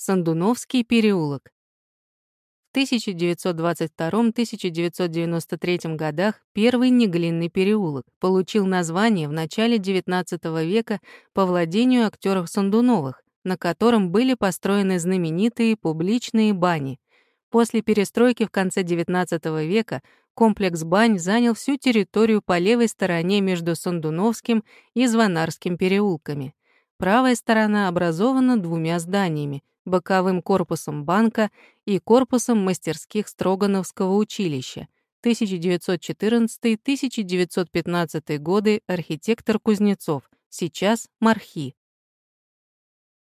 Сандуновский переулок. В 1922-1993 годах первый неглинный переулок получил название в начале XIX века по владению актеров Сандуновых, на котором были построены знаменитые публичные бани. После перестройки в конце XIX века комплекс бань занял всю территорию по левой стороне между Сандуновским и Звонарским переулками. Правая сторона образована двумя зданиями боковым корпусом банка и корпусом мастерских Строгановского училища. 1914-1915 годы архитектор Кузнецов, сейчас Мархи.